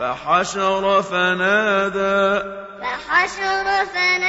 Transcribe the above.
فحشر فنادى. فحشر فنادى.